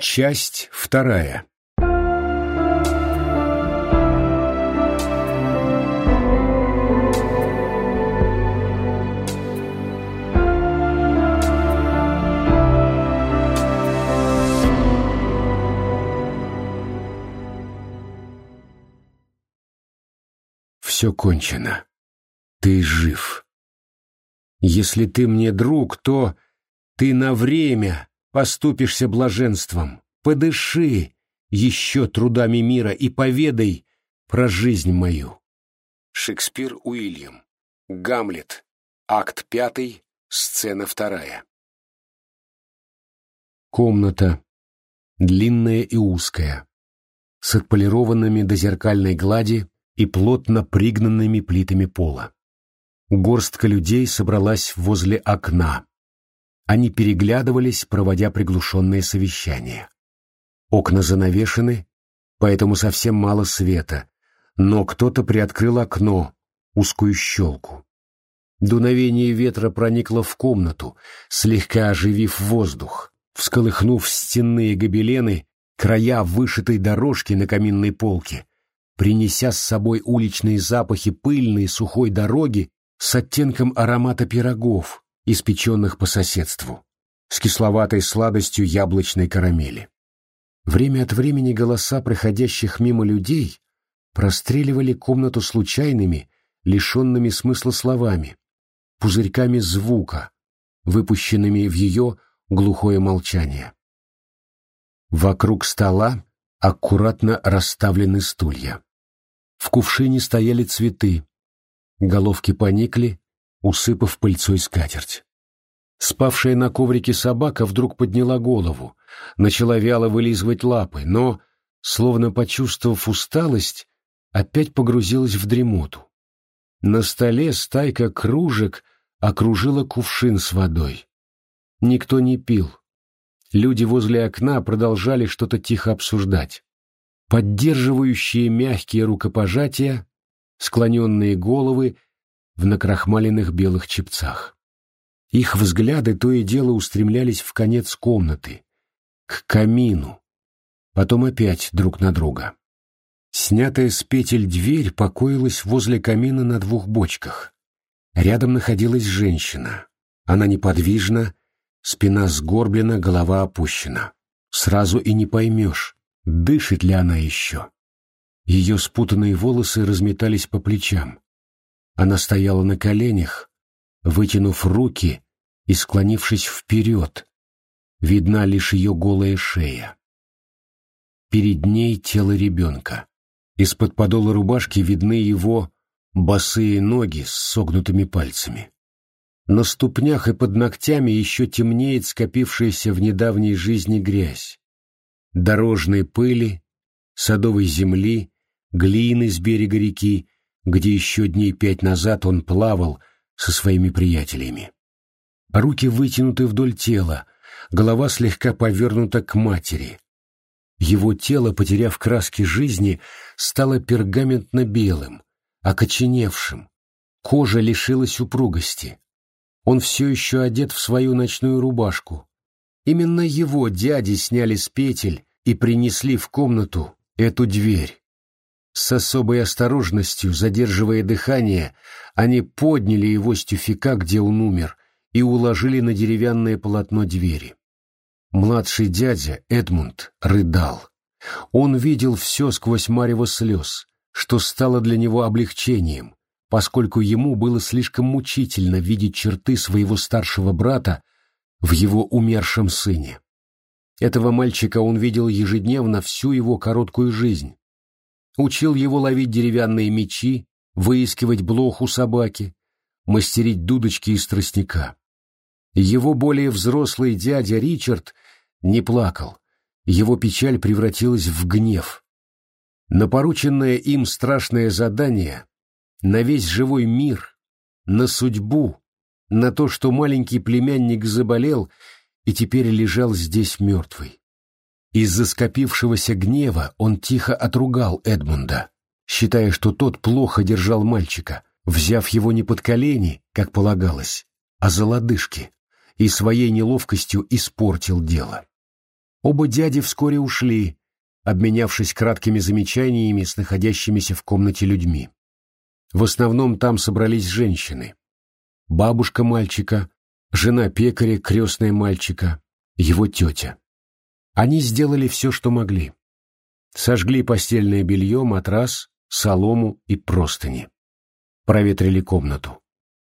Часть вторая. Все кончено. Ты жив. Если ты мне друг, то ты на время поступишься блаженством. Подыши еще трудами мира и поведай про жизнь мою. Шекспир Уильям. Гамлет. Акт пятый, сцена вторая. Комната. Длинная и узкая. С отполированными до зеркальной глади и плотно пригнанными плитами пола. Горстка людей собралась возле окна. Они переглядывались, проводя приглушенные совещания. Окна занавешены, поэтому совсем мало света, но кто-то приоткрыл окно, узкую щелку. Дуновение ветра проникло в комнату, слегка оживив воздух, всколыхнув стенные гобелены, края вышитой дорожки на каминной полке, принеся с собой уличные запахи пыльной сухой дороги с оттенком аромата пирогов, испеченных по соседству, с кисловатой сладостью яблочной карамели. Время от времени голоса проходящих мимо людей простреливали комнату случайными, лишенными смысла словами, пузырьками звука, выпущенными в ее глухое молчание. Вокруг стола аккуратно расставлены стулья. В кувшине стояли цветы, головки поникли, усыпав пыльцой скатерть. Спавшая на коврике собака вдруг подняла голову, начала вяло вылизывать лапы, но, словно почувствовав усталость, опять погрузилась в дремоту. На столе стайка кружек окружила кувшин с водой. Никто не пил. Люди возле окна продолжали что-то тихо обсуждать. Поддерживающие мягкие рукопожатия, склоненные головы в накрахмаленных белых чепцах. Их взгляды то и дело устремлялись в конец комнаты, к камину, потом опять друг на друга. Снятая с петель дверь покоилась возле камина на двух бочках. Рядом находилась женщина. Она неподвижна, спина сгорблена, голова опущена. Сразу и не поймешь, дышит ли она еще. Ее спутанные волосы разметались по плечам. Она стояла на коленях, вытянув руки и склонившись вперед. Видна лишь ее голая шея. Перед ней тело ребенка. Из-под подола рубашки видны его босые ноги с согнутыми пальцами. На ступнях и под ногтями еще темнеет скопившаяся в недавней жизни грязь. Дорожной пыли, садовой земли, глины с берега реки где еще дней пять назад он плавал со своими приятелями. Руки вытянуты вдоль тела, голова слегка повернута к матери. Его тело, потеряв краски жизни, стало пергаментно-белым, окоченевшим. Кожа лишилась упругости. Он все еще одет в свою ночную рубашку. Именно его дяди сняли с петель и принесли в комнату эту дверь. С особой осторожностью, задерживая дыхание, они подняли его с тюфика, где он умер, и уложили на деревянное полотно двери. Младший дядя, Эдмунд, рыдал. Он видел все сквозь марево слез, что стало для него облегчением, поскольку ему было слишком мучительно видеть черты своего старшего брата в его умершем сыне. Этого мальчика он видел ежедневно всю его короткую жизнь, учил его ловить деревянные мечи, выискивать блох у собаки, мастерить дудочки из тростника. Его более взрослый дядя Ричард не плакал, его печаль превратилась в гнев. На порученное им страшное задание, на весь живой мир, на судьбу, на то, что маленький племянник заболел и теперь лежал здесь мертвый. Из-за скопившегося гнева он тихо отругал Эдмунда, считая, что тот плохо держал мальчика, взяв его не под колени, как полагалось, а за лодыжки, и своей неловкостью испортил дело. Оба дяди вскоре ушли, обменявшись краткими замечаниями с находящимися в комнате людьми. В основном там собрались женщины. Бабушка мальчика, жена пекаря, крестная мальчика, его тетя. Они сделали все, что могли. Сожгли постельное белье, матрас, солому и простыни. Проветрили комнату.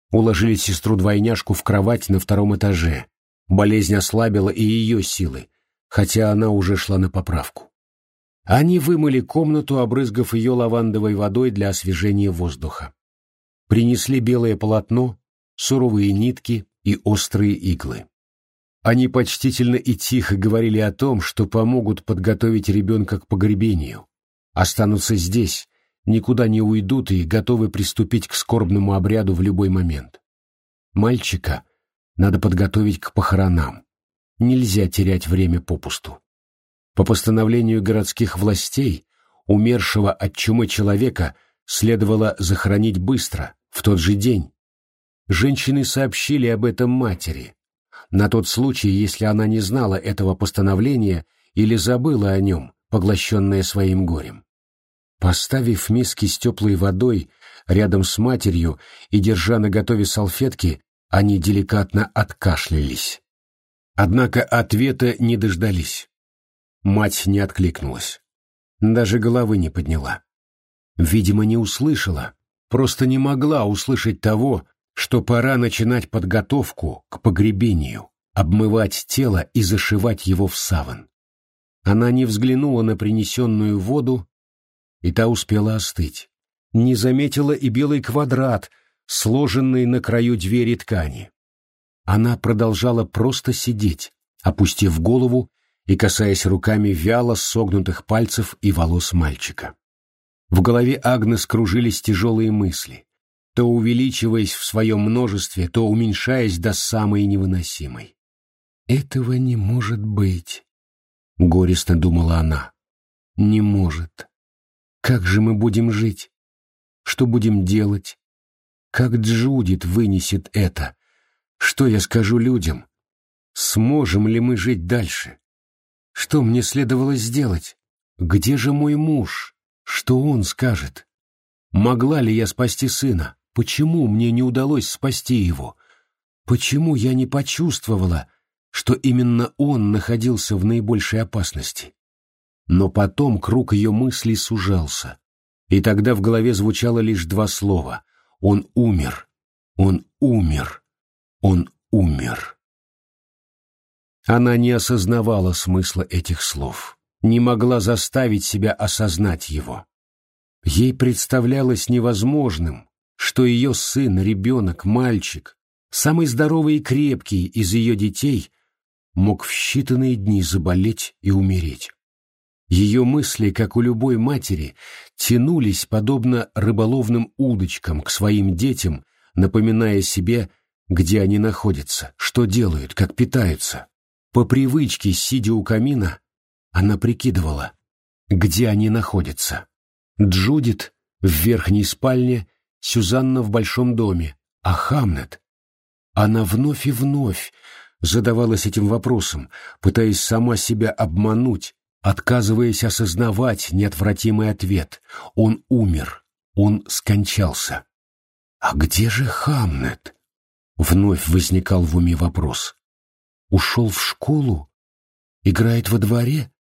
Уложили сестру-двойняшку в кровать на втором этаже. Болезнь ослабила и ее силы, хотя она уже шла на поправку. Они вымыли комнату, обрызгав ее лавандовой водой для освежения воздуха. Принесли белое полотно, суровые нитки и острые иглы. Они почтительно и тихо говорили о том, что помогут подготовить ребенка к погребению. Останутся здесь, никуда не уйдут и готовы приступить к скорбному обряду в любой момент. Мальчика надо подготовить к похоронам. Нельзя терять время попусту. По постановлению городских властей, умершего от чумы человека следовало захоронить быстро, в тот же день. Женщины сообщили об этом матери, на тот случай, если она не знала этого постановления или забыла о нем, поглощенная своим горем. Поставив миски с теплой водой рядом с матерью и держа на готове салфетки, они деликатно откашлялись. Однако ответа не дождались. Мать не откликнулась. Даже головы не подняла. Видимо, не услышала, просто не могла услышать того, что пора начинать подготовку к погребению, обмывать тело и зашивать его в саван. Она не взглянула на принесенную воду, и та успела остыть. Не заметила и белый квадрат, сложенный на краю двери ткани. Она продолжала просто сидеть, опустив голову и касаясь руками вяло согнутых пальцев и волос мальчика. В голове Агнес кружились тяжелые мысли, то увеличиваясь в своем множестве, то уменьшаясь до самой невыносимой. «Этого не может быть», — горестно думала она. «Не может. Как же мы будем жить? Что будем делать? Как Джудит вынесет это? Что я скажу людям? Сможем ли мы жить дальше?» Что мне следовало сделать? Где же мой муж? Что он скажет? Могла ли я спасти сына? Почему мне не удалось спасти его? Почему я не почувствовала, что именно он находился в наибольшей опасности? Но потом круг ее мыслей сужался, и тогда в голове звучало лишь два слова. Он умер. Он умер. Он умер. Она не осознавала смысла этих слов, не могла заставить себя осознать его. Ей представлялось невозможным, что ее сын, ребенок, мальчик, самый здоровый и крепкий из ее детей, мог в считанные дни заболеть и умереть. Ее мысли, как у любой матери, тянулись, подобно рыболовным удочкам, к своим детям, напоминая себе, где они находятся, что делают, как питаются. По привычке, сидя у камина, она прикидывала, где они находятся. Джудит в верхней спальне, Сюзанна в большом доме, а Хамнет... Она вновь и вновь задавалась этим вопросом, пытаясь сама себя обмануть, отказываясь осознавать неотвратимый ответ. Он умер, он скончался. «А где же Хамнет?» Вновь возникал в уме вопрос. Ушел в школу? Играет во дворе?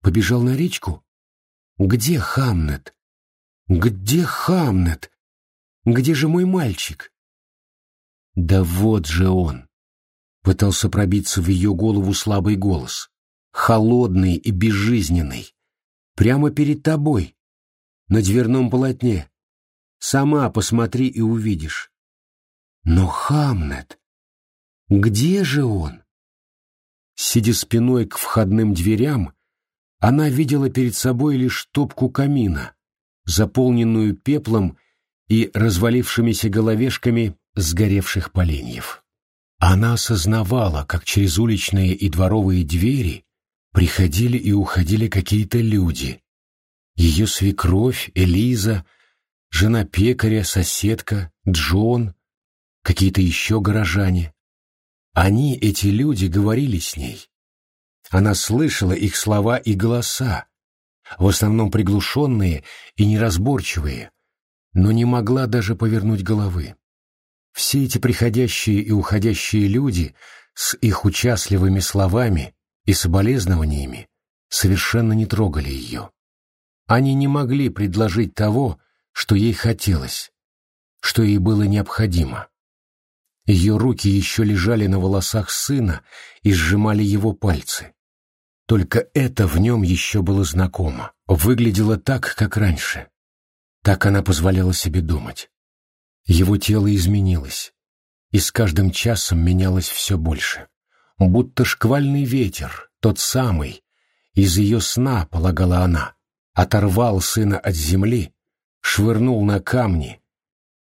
Побежал на речку? Где Хамнет? Где Хамнет? Где же мой мальчик? Да вот же он! Пытался пробиться в ее голову слабый голос. Холодный и безжизненный. Прямо перед тобой. На дверном полотне. Сама посмотри и увидишь. Но Хамнет... Где же он? Сидя спиной к входным дверям, она видела перед собой лишь топку камина, заполненную пеплом и развалившимися головешками сгоревших поленьев. Она осознавала, как через уличные и дворовые двери приходили и уходили какие-то люди. Ее свекровь, Элиза, жена пекаря, соседка, Джон, какие-то еще горожане. Они, эти люди, говорили с ней. Она слышала их слова и голоса, в основном приглушенные и неразборчивые, но не могла даже повернуть головы. Все эти приходящие и уходящие люди с их участливыми словами и соболезнованиями совершенно не трогали ее. Они не могли предложить того, что ей хотелось, что ей было необходимо. Ее руки еще лежали на волосах сына и сжимали его пальцы. Только это в нем еще было знакомо, выглядело так, как раньше. Так она позволяла себе думать. Его тело изменилось, и с каждым часом менялось все больше. Будто шквальный ветер, тот самый, из ее сна, полагала она, оторвал сына от земли, швырнул на камни,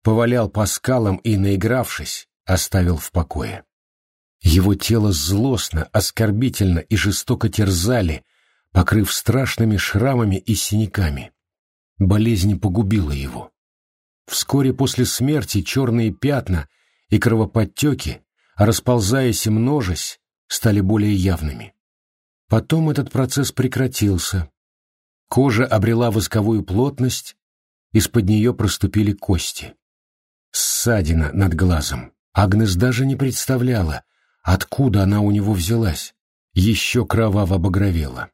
повалял по скалам и, наигравшись, оставил в покое. Его тело злостно, оскорбительно и жестоко терзали, покрыв страшными шрамами и синяками. Болезнь погубила его. Вскоре после смерти черные пятна и кровоподтеки, расползаясь и множась, стали более явными. Потом этот процесс прекратился. Кожа обрела восковую плотность, из-под нее проступили кости. Ссадина над глазом. Агнес даже не представляла, откуда она у него взялась, еще кроваво багровела.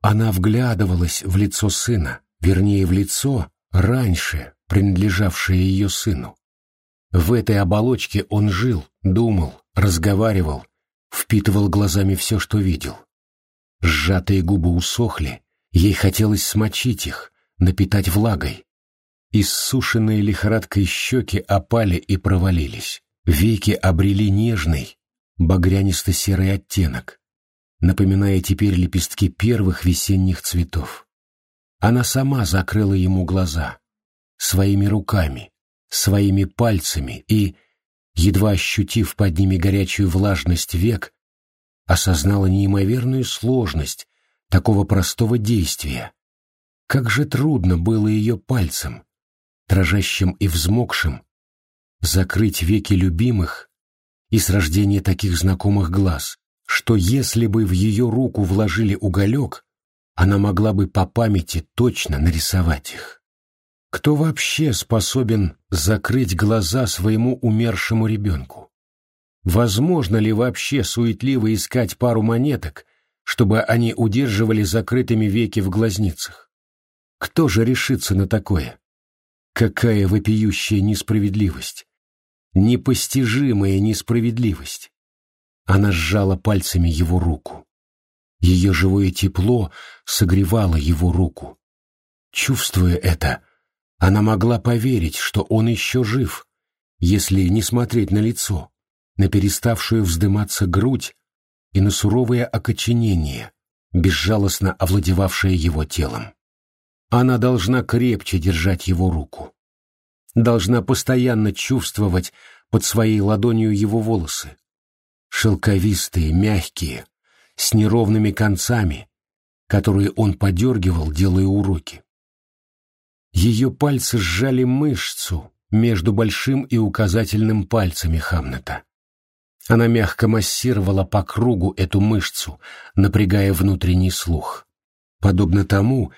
Она вглядывалась в лицо сына, вернее, в лицо, раньше принадлежавшее ее сыну. В этой оболочке он жил, думал, разговаривал, впитывал глазами все, что видел. Сжатые губы усохли, ей хотелось смочить их, напитать влагой. Иссушенные лихорадкой щеки опали и провалились. Веки обрели нежный, багрянисто-серый оттенок, напоминая теперь лепестки первых весенних цветов. Она сама закрыла ему глаза, своими руками, своими пальцами и, едва ощутив под ними горячую влажность век, осознала неимоверную сложность такого простого действия. Как же трудно было ее пальцем, дрожащим и взмокшим, закрыть веки любимых и с рождения таких знакомых глаз, что если бы в ее руку вложили уголек, она могла бы по памяти точно нарисовать их. Кто вообще способен закрыть глаза своему умершему ребенку? Возможно ли вообще суетливо искать пару монеток, чтобы они удерживали закрытыми веки в глазницах? Кто же решится на такое? Какая вопиющая несправедливость! Непостижимая несправедливость! Она сжала пальцами его руку. Ее живое тепло согревало его руку. Чувствуя это, она могла поверить, что он еще жив, если не смотреть на лицо, на переставшую вздыматься грудь и на суровое окоченение, безжалостно овладевавшее его телом. Она должна крепче держать его руку. Должна постоянно чувствовать под своей ладонью его волосы. Шелковистые, мягкие, с неровными концами, которые он подергивал, делая уроки. Ее пальцы сжали мышцу между большим и указательным пальцами Хамнета. Она мягко массировала по кругу эту мышцу, напрягая внутренний слух. Подобно тому,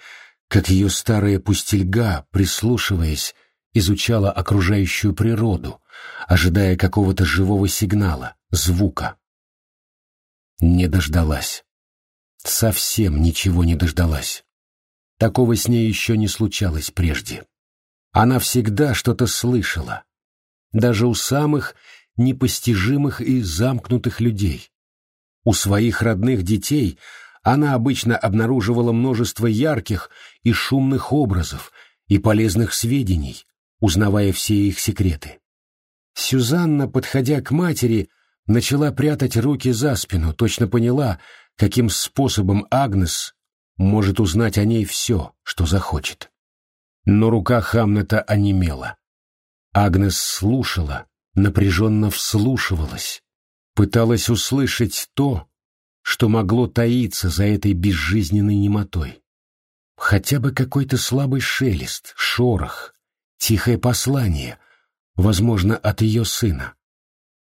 как ее старая пустельга, прислушиваясь, изучала окружающую природу, ожидая какого-то живого сигнала, звука. Не дождалась. Совсем ничего не дождалась. Такого с ней еще не случалось прежде. Она всегда что-то слышала. Даже у самых непостижимых и замкнутых людей. У своих родных детей она обычно обнаруживала множество ярких и шумных образов и полезных сведений, узнавая все их секреты. Сюзанна, подходя к матери, начала прятать руки за спину, точно поняла, каким способом Агнес может узнать о ней все, что захочет. Но рука Хамнета онемела. Агнес слушала, напряженно вслушивалась, пыталась услышать то, что могло таиться за этой безжизненной немотой. Хотя бы какой-то слабый шелест, шорох, тихое послание, возможно, от ее сына.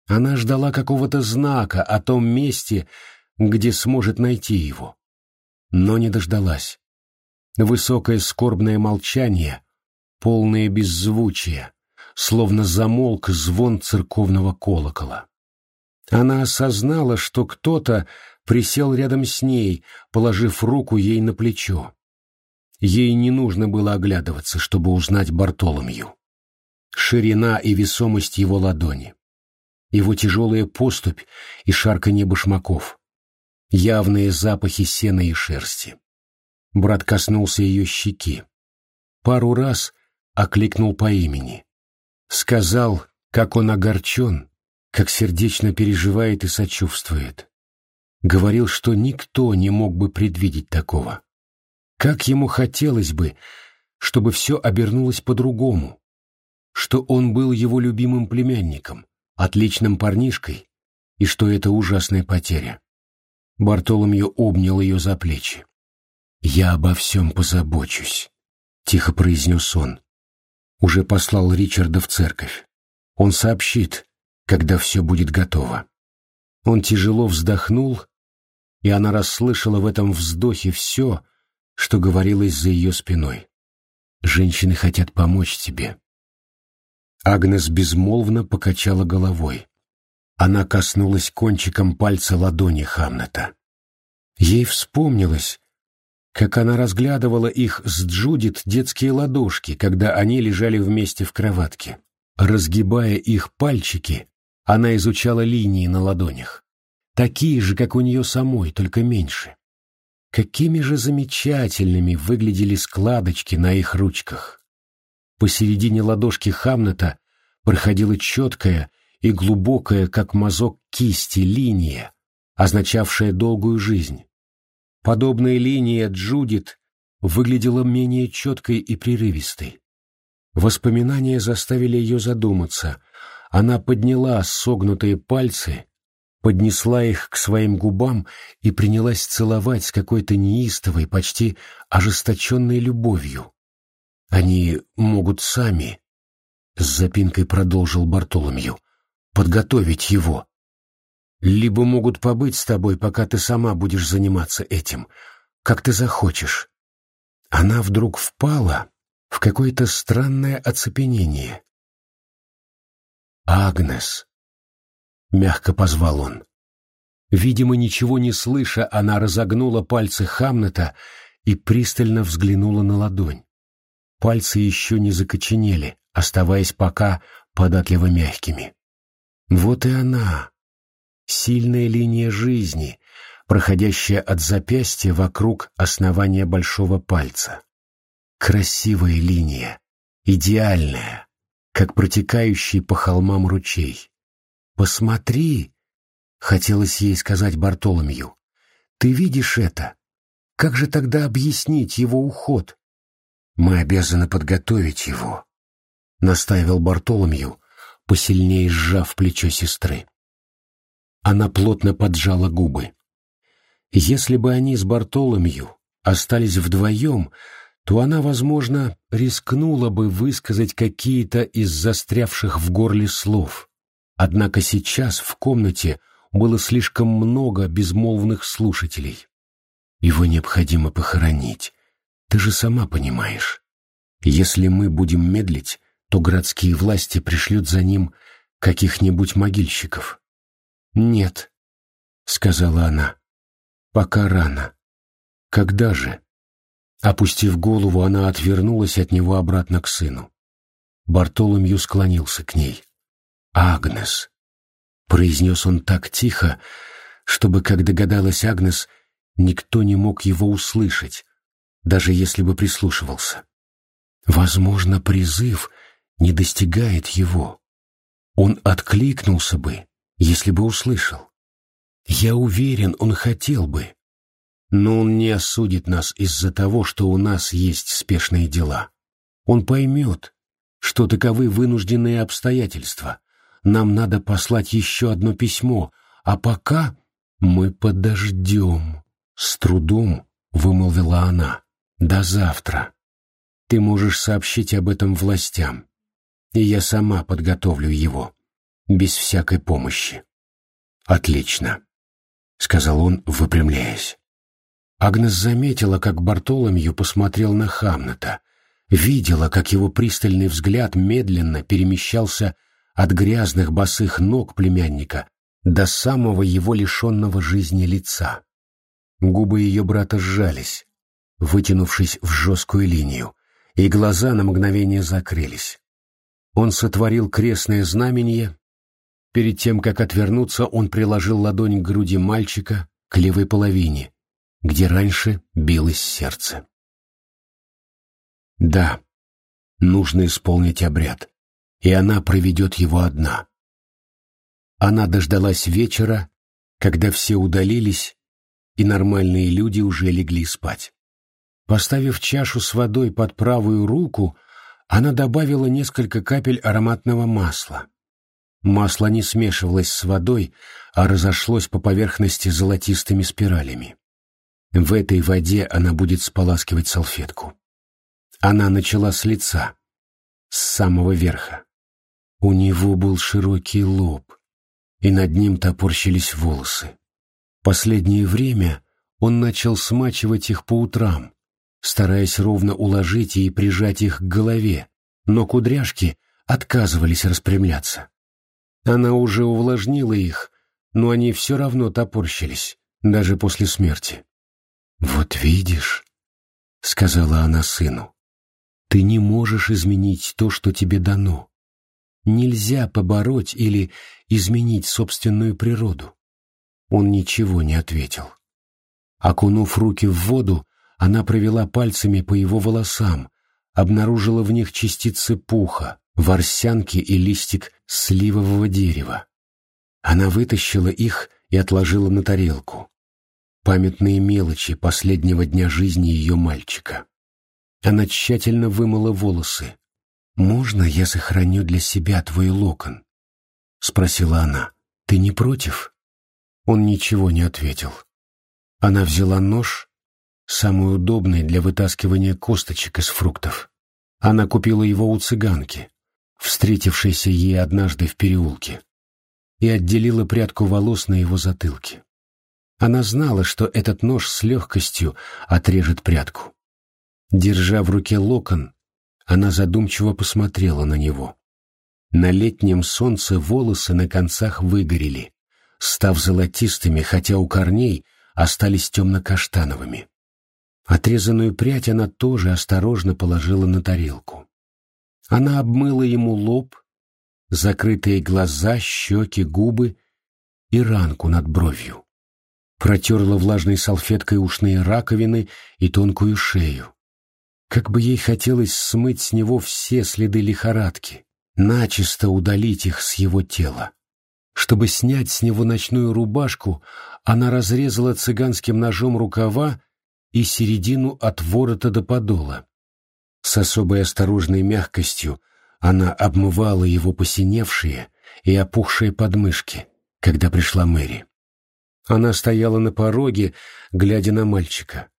Она ждала какого-то знака о том месте, где сможет найти его. Но не дождалась. Высокое скорбное молчание, полное беззвучие, словно замолк звон церковного колокола. Она осознала, что кто-то присел рядом с ней, положив руку ей на плечо. Ей не нужно было оглядываться, чтобы узнать Бартоломью. Ширина и весомость его ладони, его тяжелая поступь и шарканье башмаков, явные запахи сена и шерсти. Брат коснулся ее щеки. Пару раз окликнул по имени. Сказал, как он огорчен, как сердечно переживает и сочувствует. Говорил, что никто не мог бы предвидеть такого. Как ему хотелось бы, чтобы все обернулось по-другому, что он был его любимым племянником, отличным парнишкой, и что это ужасная потеря. Бартоломью обнял ее за плечи. «Я обо всем позабочусь», — тихо произнес он. Уже послал Ричарда в церковь. Он сообщит, когда все будет готово. Он тяжело вздохнул, и она расслышала в этом вздохе все, что говорилось за ее спиной. «Женщины хотят помочь тебе». Агнес безмолвно покачала головой. Она коснулась кончиком пальца ладони Хамнета. Ей вспомнилось, как она разглядывала их с Джудит детские ладошки, когда они лежали вместе в кроватке. Разгибая их пальчики, она изучала линии на ладонях. Такие же, как у нее самой, только меньше. Какими же замечательными выглядели складочки на их ручках. Посередине ладошки Хамнета проходила четкая и глубокая, как мазок кисти, линия, означавшая долгую жизнь. Подобная линия Джудит выглядела менее четкой и прерывистой. Воспоминания заставили ее задуматься. Она подняла согнутые пальцы, поднесла их к своим губам и принялась целовать с какой-то неистовой, почти ожесточенной любовью. Они могут сами, — с запинкой продолжил Бартоломью, — подготовить его, либо могут побыть с тобой, пока ты сама будешь заниматься этим, как ты захочешь. Она вдруг впала в какое-то странное оцепенение. «Агнес!» — мягко позвал он. Видимо, ничего не слыша, она разогнула пальцы Хамнета и пристально взглянула на ладонь. Пальцы еще не закоченели, оставаясь пока податливо мягкими. Вот и она, сильная линия жизни, проходящая от запястья вокруг основания большого пальца. Красивая линия, идеальная, как протекающий по холмам ручей. «Посмотри!» — хотелось ей сказать Бартоломью. «Ты видишь это? Как же тогда объяснить его уход?» «Мы обязаны подготовить его», — настаивал Бартоломью, посильнее сжав плечо сестры. Она плотно поджала губы. Если бы они с Бартоломью остались вдвоем, то она, возможно, рискнула бы высказать какие-то из застрявших в горле слов. Однако сейчас в комнате было слишком много безмолвных слушателей. Его необходимо похоронить. Ты же сама понимаешь. Если мы будем медлить, то городские власти пришлют за ним каких-нибудь могильщиков. «Нет», — сказала она, — «пока рано». «Когда же?» Опустив голову, она отвернулась от него обратно к сыну. Бартоломью склонился к ней. «Агнес», — произнес он так тихо, чтобы, как догадалась Агнес, никто не мог его услышать, даже если бы прислушивался. Возможно, призыв не достигает его. Он откликнулся бы, если бы услышал. Я уверен, он хотел бы. Но он не осудит нас из-за того, что у нас есть спешные дела. Он поймет, что таковы вынужденные обстоятельства. Нам надо послать еще одно письмо, а пока мы подождем. С трудом вымолвила она. До завтра. Ты можешь сообщить об этом властям, и я сама подготовлю его без всякой помощи. Отлично. сказал он, выпрямляясь. Агнес заметила, как Бартоломью посмотрел на Хамнета, видела, как его пристальный взгляд медленно перемещался от грязных босых ног племянника до самого его лишенного жизни лица. Губы ее брата сжались, вытянувшись в жесткую линию, и глаза на мгновение закрылись. Он сотворил крестное знамение. Перед тем, как отвернуться, он приложил ладонь к груди мальчика, к левой половине, где раньше билось сердце. Да, нужно исполнить обряд, и она проведет его одна. Она дождалась вечера, когда все удалились, и нормальные люди уже легли спать. Поставив чашу с водой под правую руку, она добавила несколько капель ароматного масла. Масло не смешивалось с водой, а разошлось по поверхности золотистыми спиралями. В этой воде она будет споласкивать салфетку. Она начала с лица, с самого верха. У него был широкий лоб, и над ним топорщились волосы. Последнее время он начал смачивать их по утрам, стараясь ровно уложить и прижать их к голове, но кудряшки отказывались распрямляться. Она уже увлажнила их, но они все равно топорщились, даже после смерти. «Вот видишь», — сказала она сыну, — «ты не можешь изменить то, что тебе дано. Нельзя побороть или изменить собственную природу». Он ничего не ответил. Окунув руки в воду, она провела пальцами по его волосам, обнаружила в них частицы пуха, ворсянки и листик сливового дерева. Она вытащила их и отложила на тарелку. Памятные мелочи последнего дня жизни ее мальчика. Она тщательно вымыла волосы. «Можно я сохраню для себя твой локон?» — спросила она. «Ты не против?» Он ничего не ответил. Она взяла нож самый удобный для вытаскивания косточек из фруктов. Она купила его у цыганки, встретившейся ей однажды в переулке, и отделила прядку волос на его затылке. Она знала, что этот нож с легкостью отрежет прядку. Держа в руке локон, она задумчиво посмотрела на него. На летнем солнце волосы на концах выгорели, став золотистыми, хотя у корней остались темно-каштановыми. Отрезанную прядь она тоже осторожно положила на тарелку. Она обмыла ему лоб, закрытые глаза, щеки, губы и ранку над бровью. Протерла влажной салфеткой ушные раковины и тонкую шею. Как бы ей хотелось смыть с него все следы лихорадки, начисто удалить их с его тела. Чтобы снять с него ночную рубашку, она разрезала цыганским ножом рукава и середину от ворота до подола. С особой осторожной мягкостью она обмывала его посиневшие и опухшие подмышки, когда пришла Мэри. Она стояла на пороге, глядя на мальчика.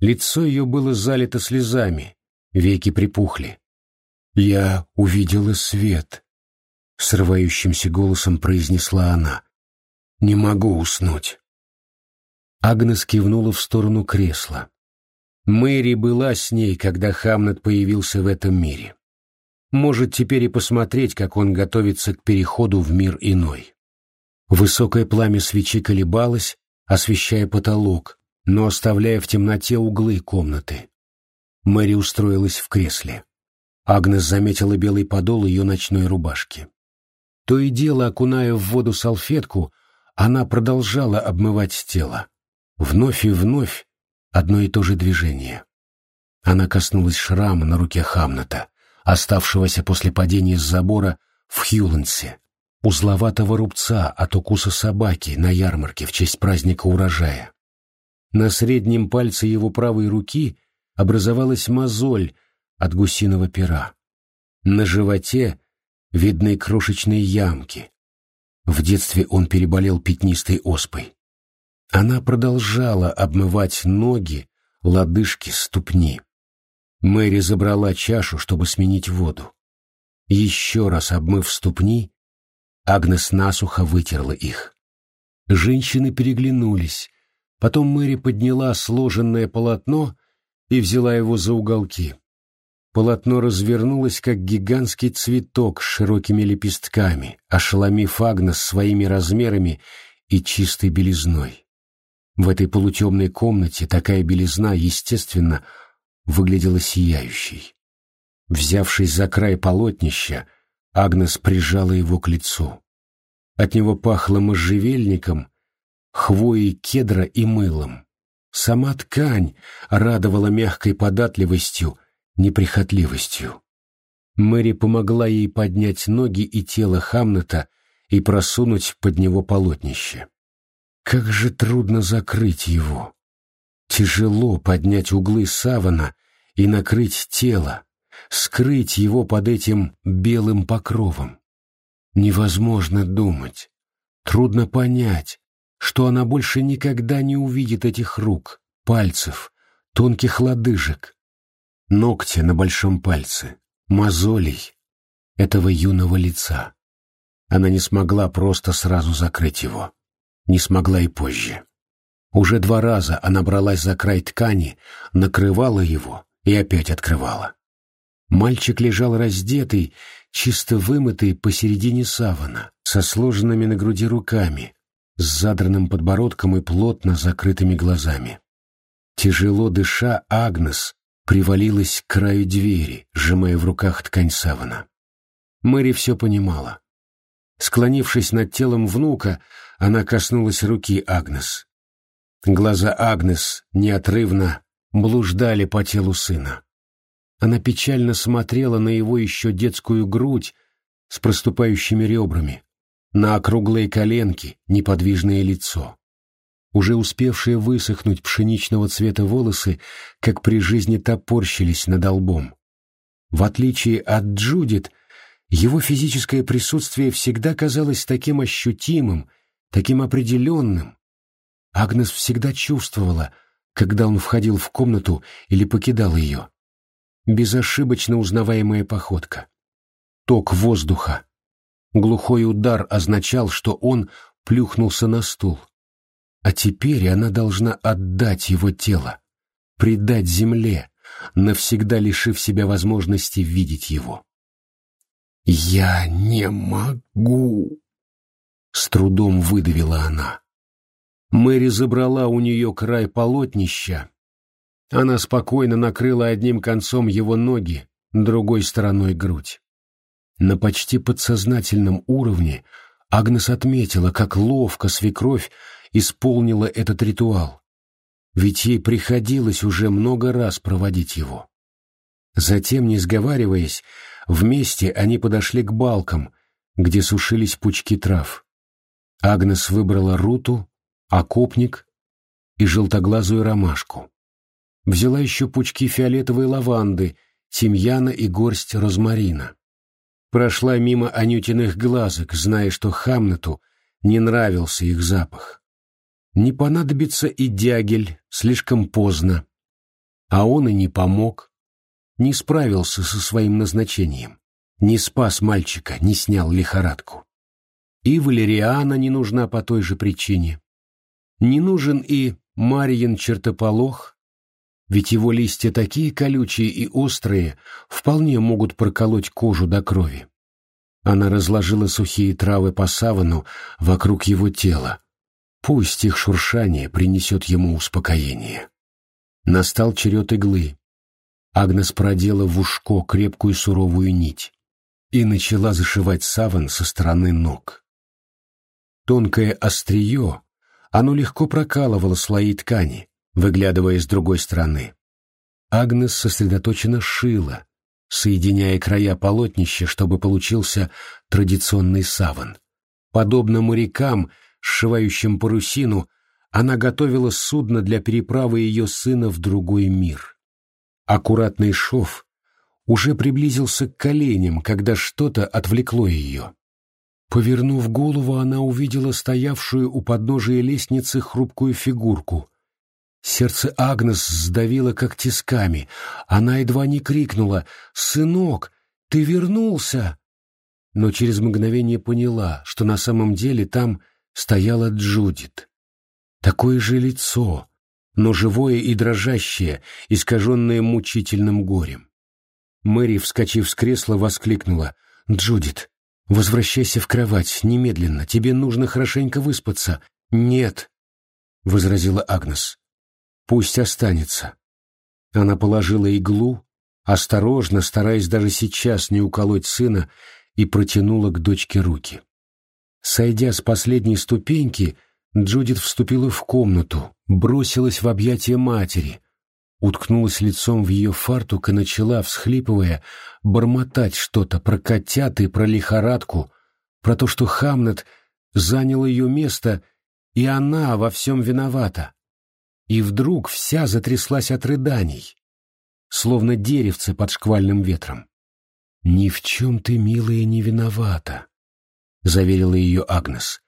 Лицо ее было залито слезами, веки припухли. «Я увидела свет», — срывающимся голосом произнесла она. «Не могу уснуть». Агнес кивнула в сторону кресла. Мэри была с ней, когда Хамнет появился в этом мире. Может теперь и посмотреть, как он готовится к переходу в мир иной. Высокое пламя свечи колебалось, освещая потолок, но оставляя в темноте углы комнаты. Мэри устроилась в кресле. Агнес заметила белый подол ее ночной рубашки. То и дело, окуная в воду салфетку, она продолжала обмывать тело. Вновь и вновь одно и то же движение. Она коснулась шрама на руке Хамната, оставшегося после падения с забора в Хьюленсе, узловатого рубца от укуса собаки на ярмарке в честь праздника урожая. На среднем пальце его правой руки образовалась мозоль от гусиного пера. На животе видны крошечные ямки. В детстве он переболел пятнистой оспой. Она продолжала обмывать ноги, лодыжки, ступни. Мэри забрала чашу, чтобы сменить воду. Еще раз обмыв ступни, Агнес насухо вытерла их. Женщины переглянулись. Потом Мэри подняла сложенное полотно и взяла его за уголки. Полотно развернулось, как гигантский цветок с широкими лепестками, ошеломив Агнес своими размерами и чистой белизной. В этой полутемной комнате такая белизна, естественно, выглядела сияющей. Взявшись за край полотнища, Агнес прижала его к лицу. От него пахло можжевельником, хвоей кедра и мылом. Сама ткань радовала мягкой податливостью, неприхотливостью. Мэри помогла ей поднять ноги и тело Хамнета и просунуть под него полотнище. Как же трудно закрыть его. Тяжело поднять углы савана и накрыть тело, скрыть его под этим белым покровом. Невозможно думать. Трудно понять, что она больше никогда не увидит этих рук, пальцев, тонких лодыжек, ногтя на большом пальце, мозолей этого юного лица. Она не смогла просто сразу закрыть его. Не смогла и позже. Уже два раза она бралась за край ткани, накрывала его и опять открывала. Мальчик лежал раздетый, чисто вымытый посередине савана, со сложенными на груди руками, с задранным подбородком и плотно закрытыми глазами. Тяжело дыша, Агнес привалилась к краю двери, сжимая в руках ткань савана. Мэри все понимала. Склонившись над телом внука, она коснулась руки Агнес. Глаза Агнес неотрывно блуждали по телу сына. Она печально смотрела на его еще детскую грудь с проступающими ребрами, на округлые коленки, неподвижное лицо уже успевшие высохнуть пшеничного цвета волосы, как при жизни топорщились над лбом. В отличие от Джудит, его физическое присутствие всегда казалось таким ощутимым, таким определенным. Агнес всегда чувствовала, когда он входил в комнату или покидал ее. Безошибочно узнаваемая походка. Ток воздуха. Глухой удар означал, что он плюхнулся на стул. А теперь она должна отдать его тело, предать земле, навсегда лишив себя возможности видеть его. «Я не могу!» — с трудом выдавила она. Мэри забрала у нее край полотнища. Она спокойно накрыла одним концом его ноги, другой стороной грудь. На почти подсознательном уровне Агнес отметила, как ловко свекровь исполнила этот ритуал, ведь ей приходилось уже много раз проводить его. Затем, не сговариваясь, вместе они подошли к балкам, где сушились пучки трав. Агнес выбрала руту, окопник и желтоглазую ромашку. Взяла еще пучки фиолетовой лаванды, тимьяна и горсть розмарина. Прошла мимо анютиных глазок, зная, что Хамнету не нравился их запах. Не понадобится и дягель, слишком поздно. А он и не помог, не справился со своим назначением, не спас мальчика, не снял лихорадку. И валериана не нужна по той же причине. Не нужен и Марьин чертополох, ведь его листья такие колючие и острые, вполне могут проколоть кожу до крови. Она разложила сухие травы по савану вокруг его тела, Пусть их шуршание принесет ему успокоение. Настал черед иглы. Агнес продела в ушко крепкую суровую нить и начала зашивать саван со стороны ног. Тонкое острие, оно легко прокалывало слои ткани, выглядывая с другой стороны. Агнес сосредоточенно шила, соединяя края полотнища, чтобы получился традиционный саван. Подобно морякам, сшивающим парусину, она готовила судно для переправы ее сына в другой мир. Аккуратный шов уже приблизился к коленям, когда что-то отвлекло ее. Повернув голову, она увидела стоявшую у подножия лестницы хрупкую фигурку. Сердце Агнес сдавило как тисками. Она едва не крикнула «Сынок, ты вернулся!» Но через мгновение поняла, что на самом деле там стояла Джудит. Такое же лицо, но живое и дрожащее, искаженное мучительным горем. Мэри, вскочив с кресла, воскликнула. «Джудит, возвращайся в кровать, немедленно, тебе нужно хорошенько выспаться». «Нет», — возразила Агнес. «Пусть останется». Она положила иглу, осторожно, стараясь даже сейчас не уколоть сына, и протянула к дочке руки. Сойдя с последней ступеньки, Джудит вступила в комнату, бросилась в объятия матери, уткнулась лицом в ее фартук и начала, всхлипывая, бормотать что-то про котят и про лихорадку, про то, что Хамнет занял ее место, и она во всем виновата. И вдруг вся затряслась от рыданий, словно деревце под шквальным ветром. «Ни в чем ты, милая, не виновата», — заверила ее Агнес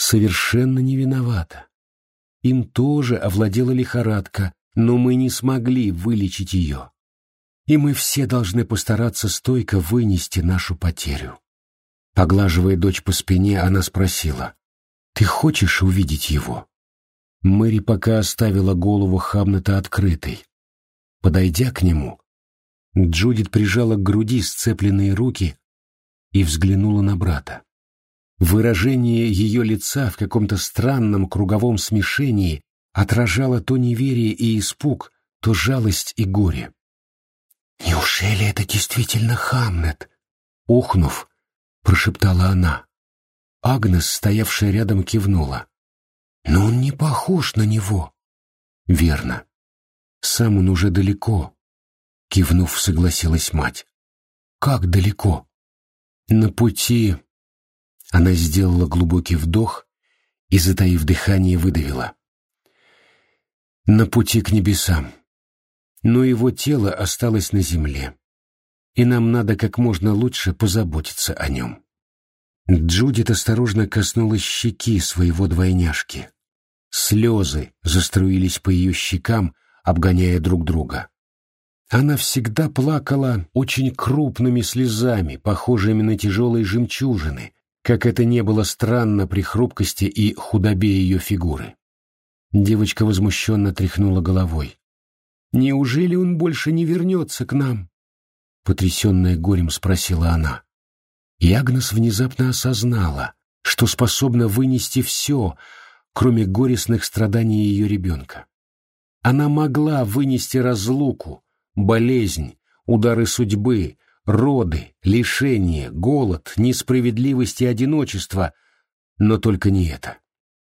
совершенно не виновата. Им тоже овладела лихорадка, но мы не смогли вылечить ее. И мы все должны постараться стойко вынести нашу потерю. Поглаживая дочь по спине, она спросила, «Ты хочешь увидеть его?» Мэри пока оставила голову Хамнета открытой. Подойдя к нему, Джудит прижала к груди сцепленные руки и взглянула на брата. Выражение ее лица в каком-то странном круговом смешении отражало то неверие и испуг, то жалость и горе. «Неужели это действительно Хамнет?» Охнув, прошептала она. Агнес, стоявшая рядом, кивнула. «Но он не похож на него». «Верно. Сам он уже далеко», — кивнув, согласилась мать. «Как далеко?» «На пути она сделала глубокий вдох и, затаив дыхание, выдавила. На пути к небесам. Но его тело осталось на земле, и нам надо как можно лучше позаботиться о нем. Джудит осторожно коснулась щеки своего двойняшки. Слезы заструились по ее щекам, обгоняя друг друга. Она всегда плакала очень крупными слезами, похожими на тяжелые жемчужины, как это не было странно при хрупкости и худобе ее фигуры. Девочка возмущенно тряхнула головой. «Неужели он больше не вернется к нам?» Потрясенная горем спросила она. И внезапно осознала, что способна вынести все, кроме горестных страданий ее ребенка. Она могла вынести разлуку, болезнь, удары судьбы, роды, лишение, голод, несправедливость и одиночество, но только не это.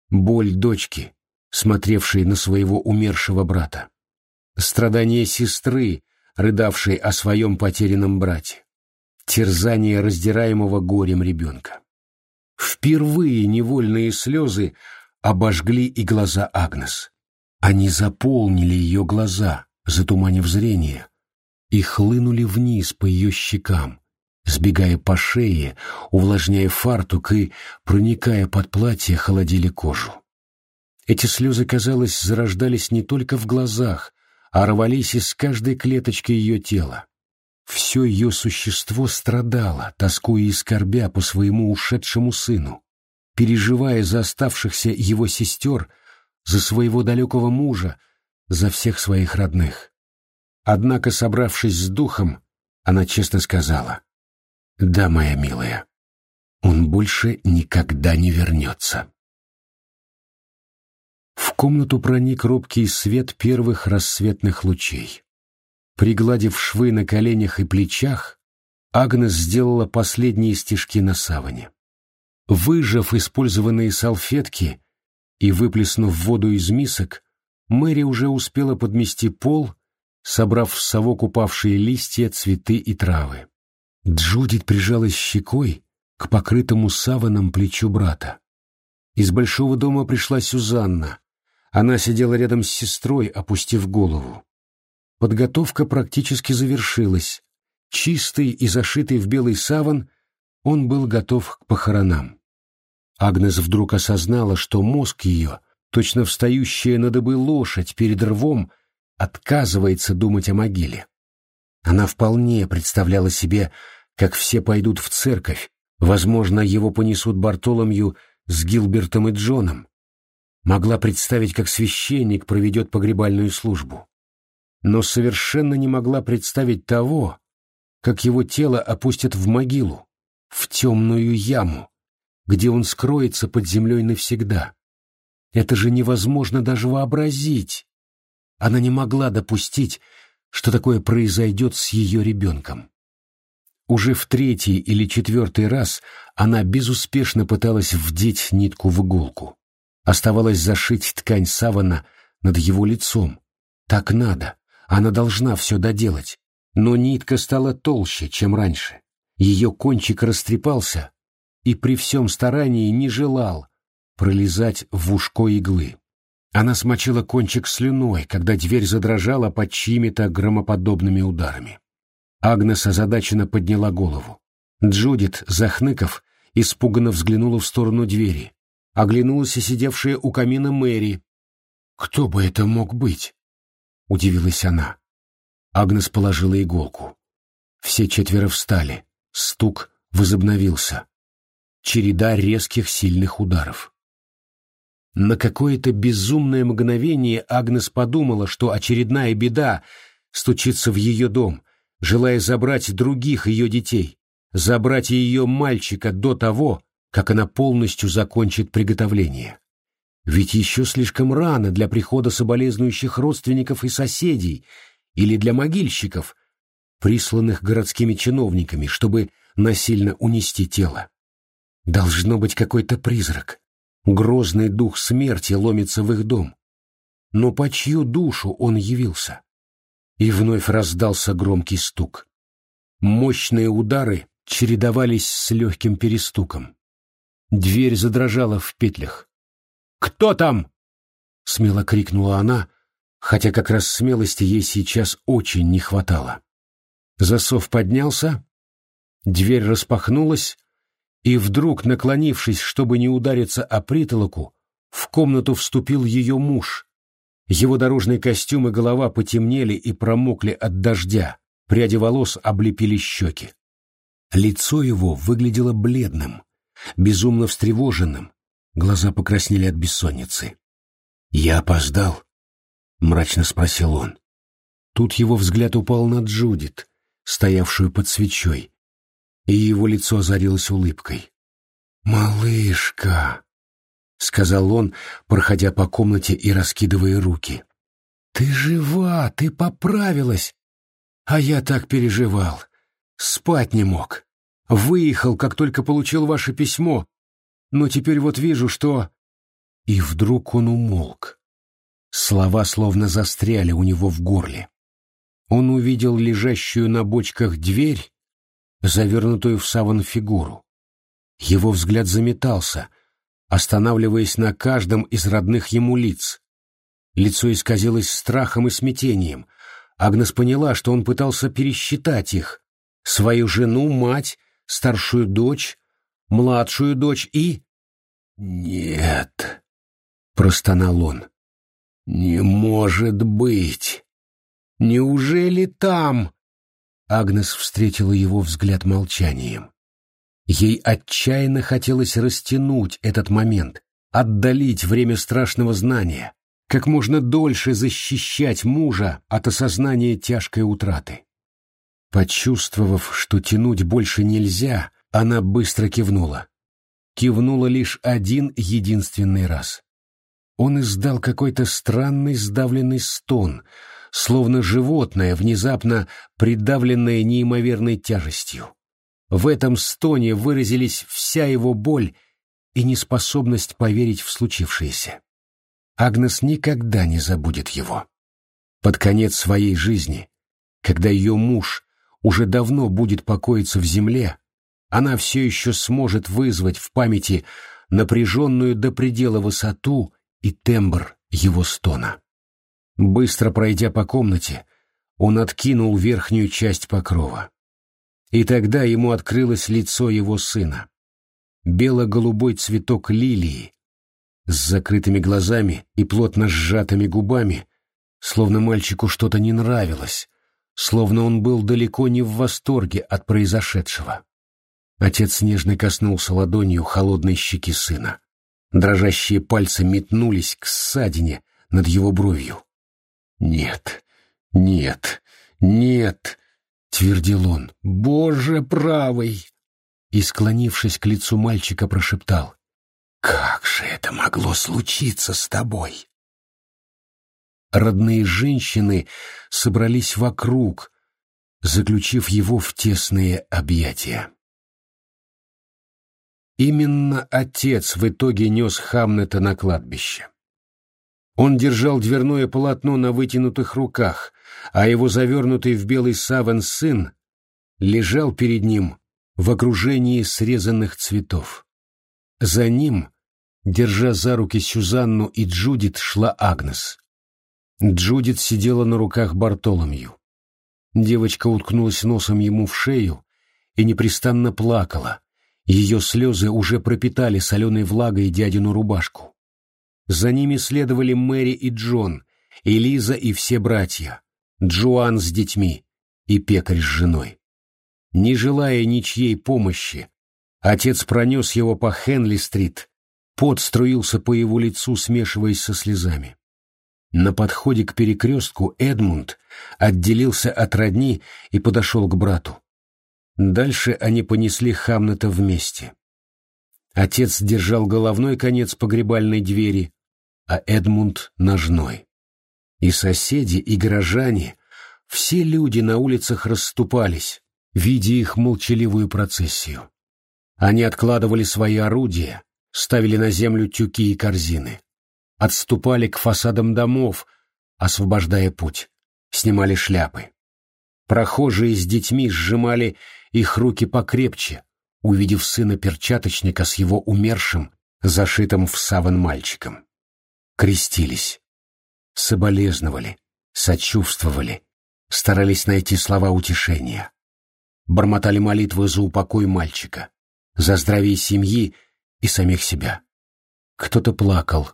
Боль дочки, смотревшей на своего умершего брата. Страдания сестры, рыдавшей о своем потерянном брате. Терзание раздираемого горем ребенка. Впервые невольные слезы обожгли и глаза Агнес. Они заполнили ее глаза, затуманив зрение, и хлынули вниз по ее щекам, сбегая по шее, увлажняя фартук и, проникая под платье, холодили кожу. Эти слезы, казалось, зарождались не только в глазах, а рвались из каждой клеточки ее тела. Все ее существо страдало, тоскуя и скорбя по своему ушедшему сыну, переживая за оставшихся его сестер, за своего далекого мужа, за всех своих родных. Однако, собравшись с духом, она честно сказала, «Да, моя милая, он больше никогда не вернется». В комнату проник робкий свет первых рассветных лучей. Пригладив швы на коленях и плечах, Агнес сделала последние стежки на саване. Выжав использованные салфетки и выплеснув воду из мисок, Мэри уже успела подмести пол собрав в совок упавшие листья, цветы и травы. Джудит прижалась щекой к покрытому саваном плечу брата. Из большого дома пришла Сюзанна. Она сидела рядом с сестрой, опустив голову. Подготовка практически завершилась. Чистый и зашитый в белый саван, он был готов к похоронам. Агнес вдруг осознала, что мозг ее, точно встающая на дыбы лошадь перед рвом, — отказывается думать о могиле. Она вполне представляла себе, как все пойдут в церковь, возможно, его понесут Бартоломью с Гилбертом и Джоном, могла представить, как священник проведет погребальную службу, но совершенно не могла представить того, как его тело опустят в могилу, в темную яму, где он скроется под землей навсегда. Это же невозможно даже вообразить. Она не могла допустить, что такое произойдет с ее ребенком. Уже в третий или четвертый раз она безуспешно пыталась вдеть нитку в иголку. Оставалось зашить ткань савана над его лицом. Так надо, она должна все доделать. Но нитка стала толще, чем раньше. Ее кончик растрепался и при всем старании не желал пролезать в ушко иглы. Она смочила кончик слюной, когда дверь задрожала под чьими-то громоподобными ударами. Агнес озадаченно подняла голову. Джудит, захныков, испуганно взглянула в сторону двери. Оглянулась и сидевшая у камина Мэри. «Кто бы это мог быть?» — удивилась она. Агнес положила иголку. Все четверо встали. Стук возобновился. Череда резких сильных ударов. На какое-то безумное мгновение Агнес подумала, что очередная беда стучится в ее дом, желая забрать других ее детей, забрать ее мальчика до того, как она полностью закончит приготовление. Ведь еще слишком рано для прихода соболезнующих родственников и соседей или для могильщиков, присланных городскими чиновниками, чтобы насильно унести тело. Должно быть какой-то призрак, Грозный дух смерти ломится в их дом. Но по чью душу он явился? И вновь раздался громкий стук. Мощные удары чередовались с легким перестуком. Дверь задрожала в петлях. «Кто там?» — смело крикнула она, хотя как раз смелости ей сейчас очень не хватало. Засов поднялся, дверь распахнулась, и вдруг, наклонившись, чтобы не удариться о притолоку, в комнату вступил ее муж. Его дорожный костюм и голова потемнели и промокли от дождя, пряди волос облепили щеки. Лицо его выглядело бледным, безумно встревоженным, глаза покраснели от бессонницы. «Я опоздал?» — мрачно спросил он. Тут его взгляд упал на Джудит, стоявшую под свечой, и его лицо озарилось улыбкой. «Малышка!» — сказал он, проходя по комнате и раскидывая руки. «Ты жива, ты поправилась!» А я так переживал. Спать не мог. Выехал, как только получил ваше письмо. Но теперь вот вижу, что... И вдруг он умолк. Слова словно застряли у него в горле. Он увидел лежащую на бочках дверь завернутую в саван фигуру. Его взгляд заметался, останавливаясь на каждом из родных ему лиц. Лицо исказилось страхом и смятением. Агнес поняла, что он пытался пересчитать их. Свою жену, мать, старшую дочь, младшую дочь и... «Нет», — простонал он, — «не может быть! Неужели там?» Агнес встретила его взгляд молчанием. Ей отчаянно хотелось растянуть этот момент, отдалить время страшного знания, как можно дольше защищать мужа от осознания тяжкой утраты. Почувствовав, что тянуть больше нельзя, она быстро кивнула. Кивнула лишь один единственный раз. Он издал какой-то странный сдавленный стон — словно животное, внезапно придавленное неимоверной тяжестью. В этом стоне выразились вся его боль и неспособность поверить в случившееся. Агнес никогда не забудет его. Под конец своей жизни, когда ее муж уже давно будет покоиться в земле, она все еще сможет вызвать в памяти напряженную до предела высоту и тембр его стона. Быстро пройдя по комнате, он откинул верхнюю часть покрова. И тогда ему открылось лицо его сына. Бело-голубой цветок лилии, с закрытыми глазами и плотно сжатыми губами, словно мальчику что-то не нравилось, словно он был далеко не в восторге от произошедшего. Отец нежно коснулся ладонью холодной щеки сына. Дрожащие пальцы метнулись к ссадине над его бровью. «Нет, нет, нет!» — твердил он. «Боже правый!» И, склонившись к лицу мальчика, прошептал. «Как же это могло случиться с тобой?» Родные женщины собрались вокруг, заключив его в тесные объятия. Именно отец в итоге нес Хамнета на кладбище. Он держал дверное полотно на вытянутых руках, а его завернутый в белый саван сын лежал перед ним в окружении срезанных цветов. За ним, держа за руки Сюзанну и Джудит, шла Агнес. Джудит сидела на руках Бартоломью. Девочка уткнулась носом ему в шею и непрестанно плакала, ее слезы уже пропитали соленой влагой дядину рубашку. За ними следовали Мэри и Джон, Элиза и все братья, Джоан с детьми и пекарь с женой. Не желая ничьей помощи, отец пронес его по Хенли-стрит, пот струился по его лицу, смешиваясь со слезами. На подходе к перекрестку Эдмунд отделился от родни и подошел к брату. Дальше они понесли Хамнета вместе. Отец держал головной конец погребальной двери, а Эдмунд — ножной. И соседи, и горожане, все люди на улицах расступались, видя их молчаливую процессию. Они откладывали свои орудия, ставили на землю тюки и корзины, отступали к фасадам домов, освобождая путь, снимали шляпы. Прохожие с детьми сжимали их руки покрепче, увидев сына перчаточника с его умершим, зашитым в саван мальчиком. Крестились, соболезновали, сочувствовали, старались найти слова утешения. Бормотали молитвы за упокой мальчика, за здравие семьи и самих себя. Кто-то плакал,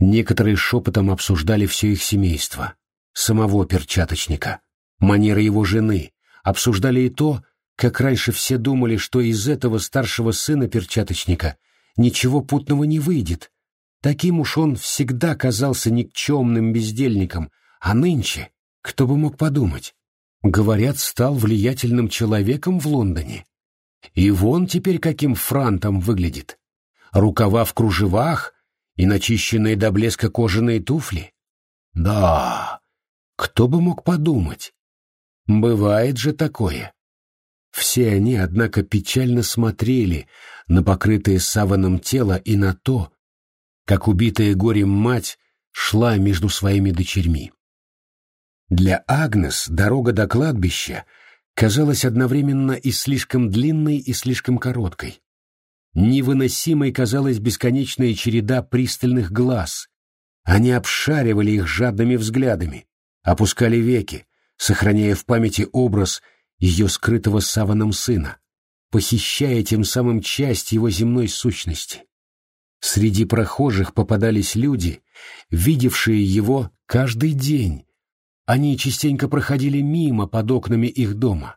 некоторые шепотом обсуждали все их семейство, самого перчаточника, манеры его жены, обсуждали и то, как раньше все думали, что из этого старшего сына перчаточника ничего путного не выйдет. Таким уж он всегда казался никчемным бездельником, а нынче, кто бы мог подумать, говорят, стал влиятельным человеком в Лондоне. И вон теперь каким франтом выглядит. Рукава в кружевах и начищенные до блеска кожаные туфли. Да, кто бы мог подумать. Бывает же такое. Все они, однако, печально смотрели на покрытое саваном тело и на то, как убитая горем мать шла между своими дочерьми. Для Агнес дорога до кладбища казалась одновременно и слишком длинной, и слишком короткой. Невыносимой казалась бесконечная череда пристальных глаз. Они обшаривали их жадными взглядами, опускали веки, сохраняя в памяти образ ее скрытого саваном сына, похищая тем самым часть его земной сущности. Среди прохожих попадались люди, видевшие его каждый день. Они частенько проходили мимо под окнами их дома.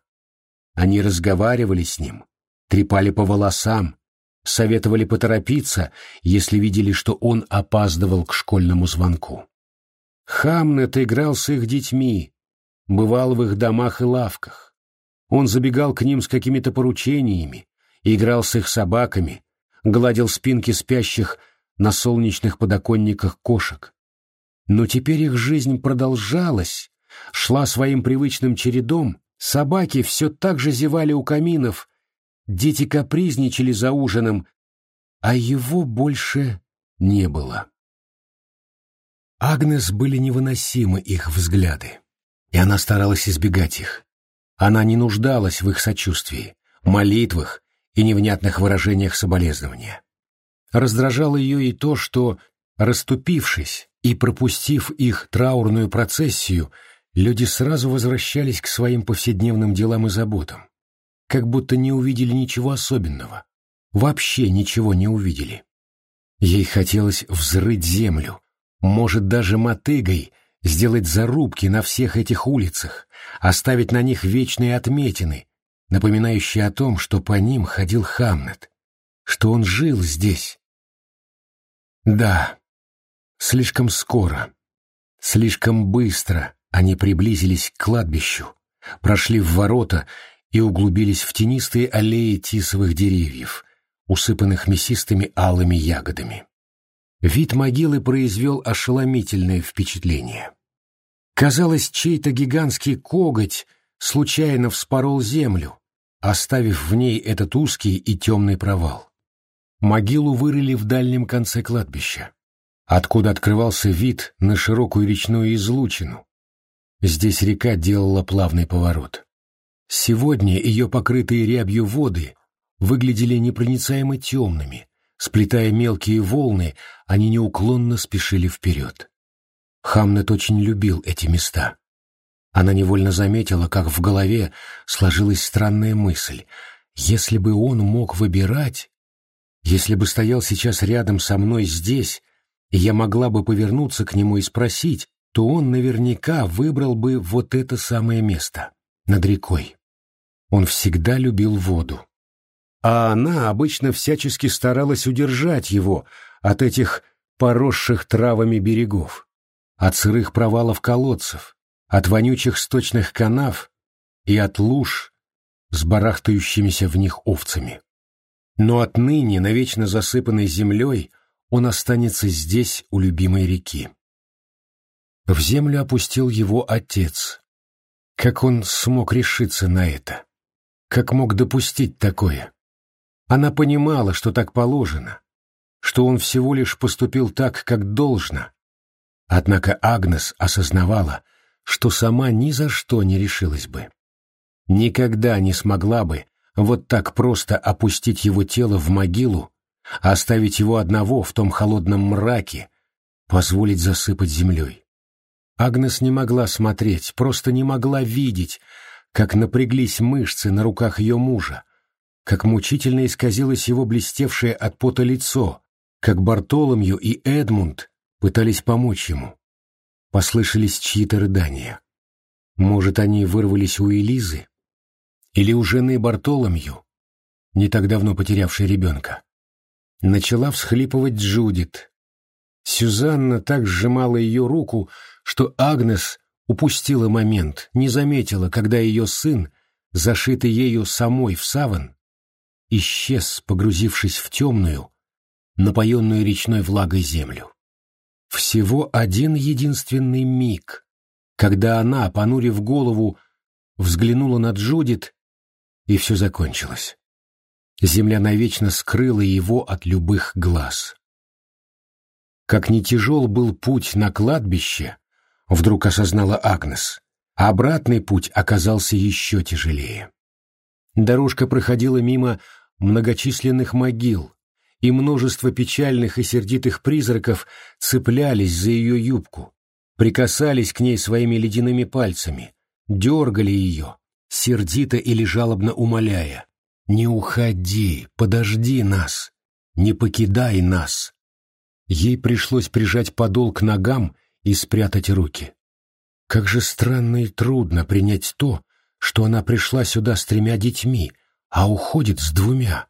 Они разговаривали с ним, трепали по волосам, советовали поторопиться, если видели, что он опаздывал к школьному звонку. Хамнет играл с их детьми, бывал в их домах и лавках. Он забегал к ним с какими-то поручениями, играл с их собаками, гладил спинки спящих на солнечных подоконниках кошек. Но теперь их жизнь продолжалась, шла своим привычным чередом, собаки все так же зевали у каминов, дети капризничали за ужином, а его больше не было. Агнес были невыносимы их взгляды, и она старалась избегать их. Она не нуждалась в их сочувствии, молитвах и невнятных выражениях соболезнования. Раздражало ее и то, что, расступившись и пропустив их траурную процессию, люди сразу возвращались к своим повседневным делам и заботам, как будто не увидели ничего особенного, вообще ничего не увидели. Ей хотелось взрыть землю, может, даже мотыгой — сделать зарубки на всех этих улицах, оставить на них вечные отметины, напоминающие о том, что по ним ходил Хамнет, что он жил здесь. Да, слишком скоро, слишком быстро они приблизились к кладбищу, прошли в ворота и углубились в тенистые аллеи тисовых деревьев, усыпанных мясистыми алыми ягодами. Вид могилы произвел ошеломительное впечатление. Казалось, чей-то гигантский коготь случайно вспорол землю, оставив в ней этот узкий и темный провал. Могилу вырыли в дальнем конце кладбища, откуда открывался вид на широкую речную излучину. Здесь река делала плавный поворот. Сегодня ее покрытые рябью воды выглядели непроницаемо темными, сплетая мелкие волны, они неуклонно спешили вперед. Хамнет очень любил эти места. Она невольно заметила, как в голове сложилась странная мысль. Если бы он мог выбирать, если бы стоял сейчас рядом со мной здесь, и я могла бы повернуться к нему и спросить, то он наверняка выбрал бы вот это самое место, над рекой. Он всегда любил воду. А она обычно всячески старалась удержать его от этих поросших травами берегов, от сырых провалов колодцев, от вонючих сточных канав и от луж с барахтающимися в них овцами. Но отныне, навечно засыпанной землей, он останется здесь, у любимой реки. В землю опустил его отец. Как он смог решиться на это? Как мог допустить такое? Она понимала, что так положено, что он всего лишь поступил так, как должно. Однако Агнес осознавала, что сама ни за что не решилась бы. Никогда не смогла бы вот так просто опустить его тело в могилу, оставить его одного в том холодном мраке, позволить засыпать землей. Агнес не могла смотреть, просто не могла видеть, как напряглись мышцы на руках ее мужа, как мучительно исказилось его блестевшее от пота лицо, как Бартоломью и Эдмунд пытались помочь ему. Послышались чьи-то рыдания. Может, они вырвались у Элизы? Или у жены Бартоломью, не так давно потерявшей ребенка? Начала всхлипывать Джудит. Сюзанна так сжимала ее руку, что Агнес упустила момент, не заметила, когда ее сын, зашитый ею самой в саван, исчез, погрузившись в темную, напоенную речной влагой землю. Всего один единственный миг, когда она, понурив голову, взглянула на Джудит, и все закончилось. Земля навечно скрыла его от любых глаз. Как не тяжел был путь на кладбище, вдруг осознала Агнес, а обратный путь оказался еще тяжелее. Дорожка проходила мимо многочисленных могил, и множество печальных и сердитых призраков цеплялись за ее юбку, прикасались к ней своими ледяными пальцами, дергали ее, сердито или жалобно умоляя «Не уходи, подожди нас, не покидай нас». Ей пришлось прижать подол к ногам и спрятать руки. Как же странно и трудно принять то, что она пришла сюда с тремя детьми, а уходит с двумя.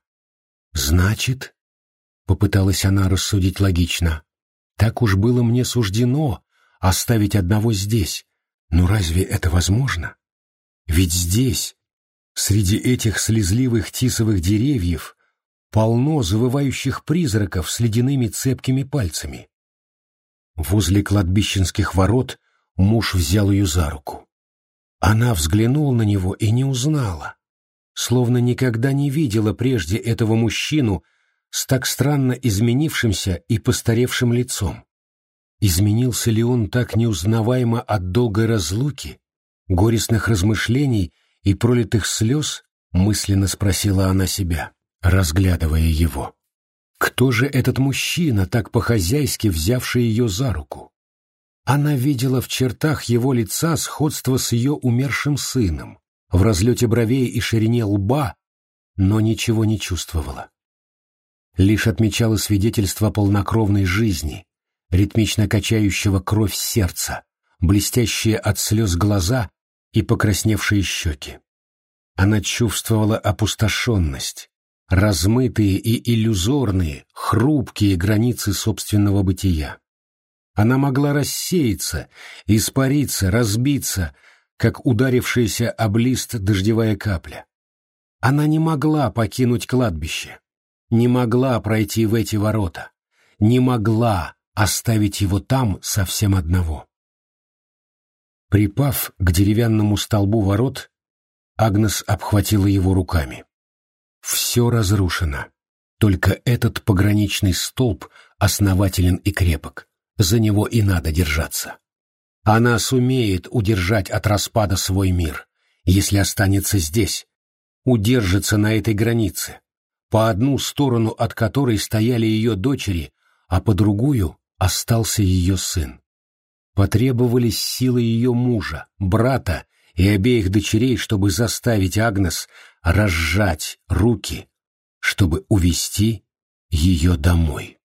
Значит, — попыталась она рассудить логично. «Так уж было мне суждено оставить одного здесь. Но разве это возможно? Ведь здесь, среди этих слезливых тисовых деревьев, полно завывающих призраков с ледяными цепкими пальцами». Возле кладбищенских ворот муж взял ее за руку. Она взглянула на него и не узнала, словно никогда не видела прежде этого мужчину с так странно изменившимся и постаревшим лицом. Изменился ли он так неузнаваемо от долгой разлуки, горестных размышлений и пролитых слез, мысленно спросила она себя, разглядывая его. Кто же этот мужчина, так по-хозяйски взявший ее за руку? Она видела в чертах его лица сходство с ее умершим сыном, в разлете бровей и ширине лба, но ничего не чувствовала лишь отмечала свидетельство полнокровной жизни, ритмично качающего кровь сердца, блестящие от слез глаза и покрасневшие щеки. Она чувствовала опустошенность, размытые и иллюзорные, хрупкие границы собственного бытия. Она могла рассеяться, испариться, разбиться, как ударившаяся об лист дождевая капля. Она не могла покинуть кладбище, не могла пройти в эти ворота, не могла оставить его там совсем одного. Припав к деревянному столбу ворот, Агнес обхватила его руками. Все разрушено. Только этот пограничный столб основателен и крепок. За него и надо держаться. Она сумеет удержать от распада свой мир, если останется здесь, удержится на этой границе, по одну сторону от которой стояли ее дочери, а по другую остался ее сын. Потребовались силы ее мужа, брата и обеих дочерей, чтобы заставить Агнес разжать руки, чтобы увести ее домой.